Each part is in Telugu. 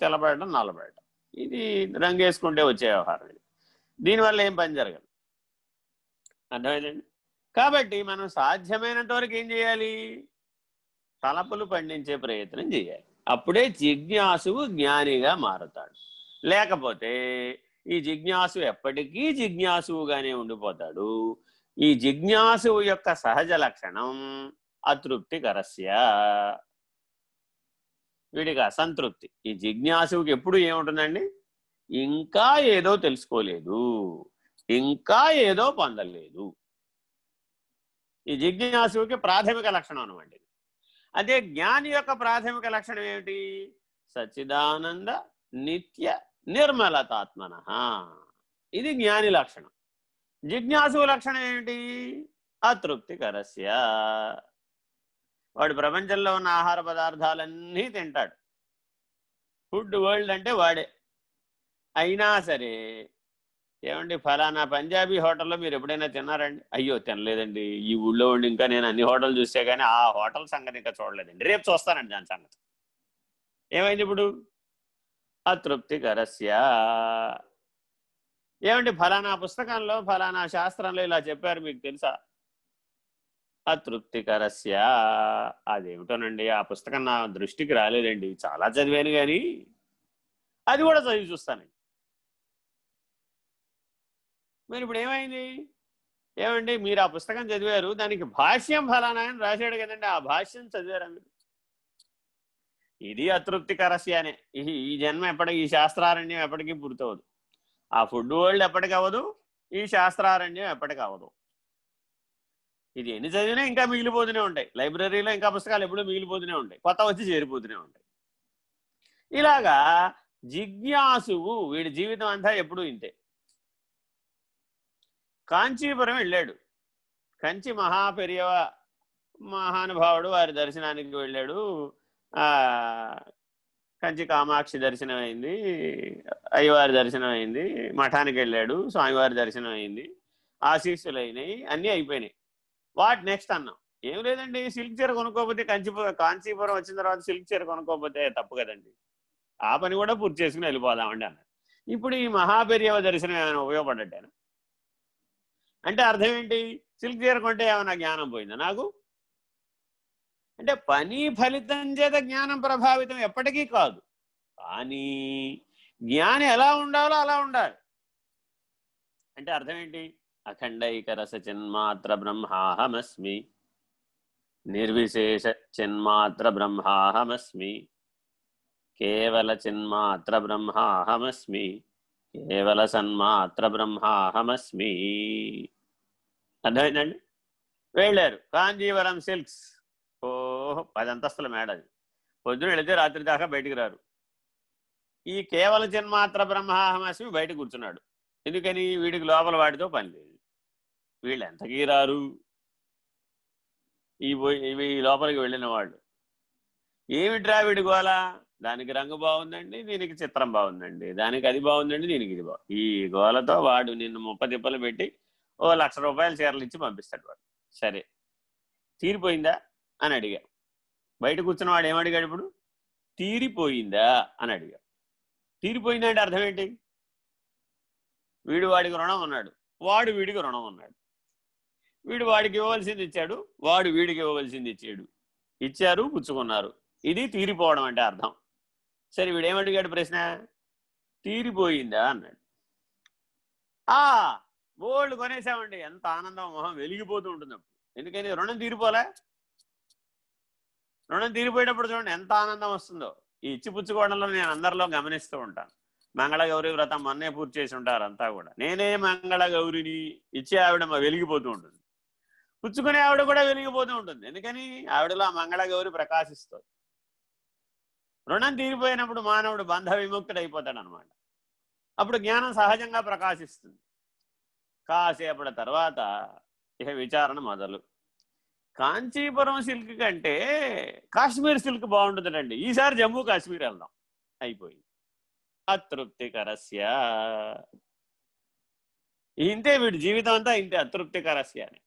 తెల్లబడడం నల్లబడడం. ఇది రంగేసుకుంటే వచ్చే వ్యవహారం ఇది. దీనివల్ల ఏం పని జరగదు. అర్థమైందండి? కాబట్టి మనం సాధ్యమైనంత వరకు ఏం చేయాలి? తలపులు పండించే ప్రయత్నం చేయాలి. అప్పుడే జిజ్ఞాసువు జ్ఞానిగా మారుతాడు. లేకపోతే ఈ జిజ్ఞాసు ఎప్పటికీ జిజ్ఞాసువుగానే ఉండిపోతాడు. ఈ జిజ్ఞాసువు యొక్క సహజ లక్షణం అతృప్తికరస్య. వీడికి అసంతృప్తి. ఈ జిజ్ఞాసుకి ఎప్పుడు ఏముంటుందండి? ఇంకా ఏదో తెలుసుకోలేదు. ఇంకా ఏదో పొందలేదు. ఈ జిజ్ఞాసుకి ప్రాథమిక లక్షణం అనమాట అదే జ్ఞాని యొక్క ప్రాథమిక లక్షణం ఏమిటి? సచ్చిదానంద నిత్య నిర్మలతాత్మన. ఇది జ్ఞాని లక్షణం. జిజ్ఞాసు లక్షణం ఏమిటి? అతృప్తికరస్య. వాడు ప్రపంచంలో ఉన్న ఆహార పదార్థాలన్నీ తింటాడు. ఫుడ్ వరల్డ్ అంటే వాడే. అయినా సరే ఏమండి ఫలానా పంజాబీ హోటల్లో మీరు ఎప్పుడైనా తిన్నారండి? అయ్యో తినలేదండి. ఈ ఊళ్ళో ఉండి ఇంకా నేను అన్ని హోటల్ చూస్తే కానీ ఆ హోటల్ సంగతి ఇంకా చూడలేదండి. రేపు చూస్తానండి దాని సంగతి. ఏమైంది ఇప్పుడు? అతృప్తికరస్య. ఏమండి ఫలానా పుస్తకంలో ఫలానా శాస్త్రంలో ఇలా చెప్పారు మీకు తెలుసా? అతృప్తికరస్య. అదేమిటోనండి ఆ పుస్తకం నా దృష్టికి రాలేదండి. చాలా చదివాను కానీ అది కూడా చదివి చూస్తానండి మరి ఇప్పుడు ఏమైంది ఏమండి మీరు ఆ పుస్తకం చదివారు దానికి భాష్యం ఫలానా అని రాశాడు కదండి ఆ భాష్యం చదివారా మీరు? ఇది అతృప్తికరస్య అనే. ఈ జన్మ ఎప్పటికి ఈ శాస్త్రారణ్యం ఎప్పటికీ పూర్తవదు ఆ ఫుడ్ వరల్డ్ ఎప్పటికి అవ్వదు ఈ శాస్త్రారణ్యం ఎప్పటికి అవ్వదు ఇది ఎన్ని చదివినా ఇంకా మిగిలిపోతూనే ఉంటాయి. లైబ్రరీలో ఇంకా పుస్తకాలు ఎప్పుడూ మిగిలిపోతూనే ఉంటాయి. కొత్త వచ్చి చేరిపోతూనే ఉంటాయి. ఇలాగా జిజ్ఞాసువు వీడి జీవితం అంతా ఎప్పుడూ ఇంతే. కాంచీపురం వెళ్ళాడు. కంచి మహాపెరియవ మహానుభావుడు వారి దర్శనానికి వెళ్ళాడు. ఆ కంచి కామాక్షి దర్శనం అయింది. అయ్యవారి దర్శనం అయింది. మఠానికి వెళ్ళాడు. స్వామివారి దర్శనం అయింది. ఆశీస్సులు అయినాయి. అన్నీ అయిపోయినాయి. వాట్ నెక్స్ట్ అన్నాం. ఏం లేదండి సిల్క్ చీర కొనుక్కోపోతే కంచిపురం కాంచీపురం వచ్చిన తర్వాత సిల్క్ చీర కొనుక్కోకపోతే తప్పు కదండి. ఆ పని కూడా పూర్తి చేసుకుని వెళ్ళిపోదామండి అన్నాడు ఇప్పుడు ఈ మహాపెరియవ దర్శనం ఏమైనా ఉపయోగపడ్డట్టేనా? అంటే అర్థం ఏంటి? సిల్క్ చీర కొంటే ఏమైనా జ్ఞానం పోయిందా నాకు? అంటే పని ఫలితం చేత జ్ఞానం ప్రభావితం ఎప్పటికీ కాదు. కానీ జ్ఞానం ఎలా ఉండాలో అలా ఉండాలి. అంటే అర్థం ఏంటి? అఖండైక రస బ్రహ్మాహమస్మి నిర్విశేష బ్రహ్మాహమస్మి కేవల చిన్మాత్ర బ్రహ్మాహమస్మి కేవల సన్మాత్ర బ్రహ్మాహమస్మి అర్థమైందండి? వెళ్ళారు. కాంజీవరం సిల్క్స్. ఓహో పది అంతస్తుల మేడ అది పొద్దున వెళితే రాత్రి దాకా బయటికి రారు. ఈ కేవల జన్మాత్ర బ్రహ్మాహమస్మి బయట కూర్చున్నాడు. ఎందుకని? వీడికి లోపల వాడితో పని లేదు. వీళ్ళు ఎంతకీ రారు? ఈ ఇవి లోపలికి వెళ్ళిన వాళ్ళు. ఏమిట్రా వీడి గోల దానికి రంగు బాగుందండి దీనికి చిత్రం బాగుందండి. దానికి అది బాగుందండి దీనికి ఇది బాగు. ఈ గోలతో వాడు నిన్ను ముప్ప తిప్పలు పెట్టి ఓ లక్ష రూపాయల చీరలు ఇచ్చి పంపిస్తాడు వాడు. సరే. తీరిపోయిందా? అని అడిగా. బయట కూర్చున్న వాడు ఏమడిగాడు ఇప్పుడు? తీరిపోయిందా? అని అడిగా. తీరిపోయిందా అంటే అర్థం ఏంటి? వీడు వాడికి రుణం ఉన్నాడు. వాడు వీడికి రుణం ఉన్నాడు. వీడు వాడికి ఇవ్వవలసింది ఇచ్చాడు వాడు వీడికి ఇవ్వవలసింది ఇచ్చాడు. ఇచ్చారు పుచ్చుకున్నారు. ఇది తీరిపోవడం అంటే అర్థం. సరే వీడేమడిగాడు ప్రశ్న? తీరిపోయిందా అన్నాడు. ఆ బోల్డ్ కొనేసామండి. ఎంత ఆనందం మొహం వెలిగిపోతూ ఉంటుంది ఎందుకని? రుణం తీరిపోలే? రుణం తీరిపోయేటప్పుడు చూడండి ఎంత ఆనందం వస్తుందో. ఈ ఇచ్చి పుచ్చుకోవడంలో నేను అందరిలో గమనిస్తూ ఉంటాను. మంగళగౌరి వ్రతం మొన్నే పూర్తి చేసి ఉంటారు అంతా కూడా. నేనే మంగళగౌరిని ఇచ్చే ఆవిడ వెలిగిపోతూ ఉంటుంది. పుచ్చుకునే ఆవిడ కూడా వెలిగిపోతూ ఉంటుంది. ఎందుకని? ఆవిడలో ఆ మంగళగౌరి ప్రకాశిస్తుంది. రుణం తీరిపోయినప్పుడు మానవుడు బంధ విముక్తుడు అయిపోతాడు అనమాట అప్పుడు జ్ఞానం సహజంగా ప్రకాశిస్తుంది. కాసేపటి తర్వాత ఇక విచారణ మొదలు. కాంచీపురం సిల్క్ కంటే కాశ్మీర్ సిల్క్ బాగుంటుందండి. ఈసారి జమ్మూ కాశ్మీర్ వెళ్దాం. అయిపోయింది. అతృప్తికరస్య. ఇంతే వీడి జీవితం అంతా ఇంతే అతృప్తికరస్య అని.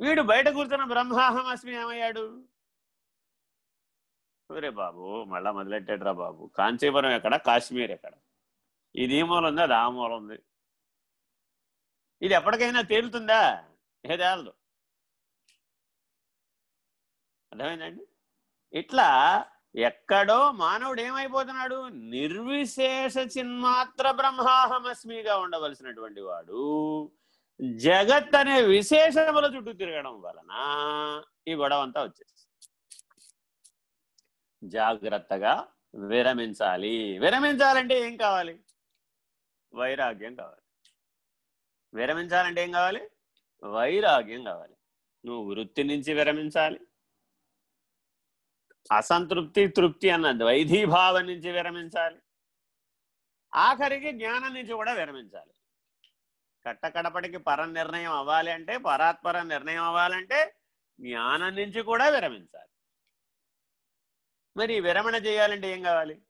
వీడు బయట కూర్చున్న బ్రహ్మాహమస్మి ఏమయ్యాడు? ఒరే బాబు మళ్ళా మొదలెట్టాడురా బాబు? కాంచీపురం ఎక్కడ? కాశ్మీర్ ఎక్కడ? ఇది ఈ మూల ఉంది? అది ఆ మూల ఉంది. ఇది ఎప్పటికైనా తేలుతుందా? ఏదేలదు అర్థమైందండి? ఇట్లా ఎక్కడో మానవుడు ఏమైపోతున్నాడు? నిర్విశేష చిన్మాత్ర బ్రహ్మాహమస్మిగా ఉండవలసినటువంటి వాడు జగత్ అనే విశేషముల చుట్టూ తిరగడం వలన ఈ గొడవ అంతా వచ్చేసి జాగ్రత్తగా విరమించాలి. విరమించాలంటే ఏం కావాలి? వైరాగ్యం కావాలి. విరమించాలంటే ఏం కావాలి? వైరాగ్యం కావాలి. నువ్వు వృత్తి నుంచి విరమించాలి. అసంతృప్తి తృప్తి అన్న ద్వైధీభావం నుంచి విరమించాలి. ఆఖరికి జ్ఞానం నుంచి కూడా విరమించాలి. కట్టకడపటికి పర నిర్ణయం అవ్వాలి అంటే పరాత్పర నిర్ణయం అవ్వాలంటే జ్ఞానం నుంచి కూడా విరమించాలి. మరి విరమణ చేయాలంటే ఏం కావాలి?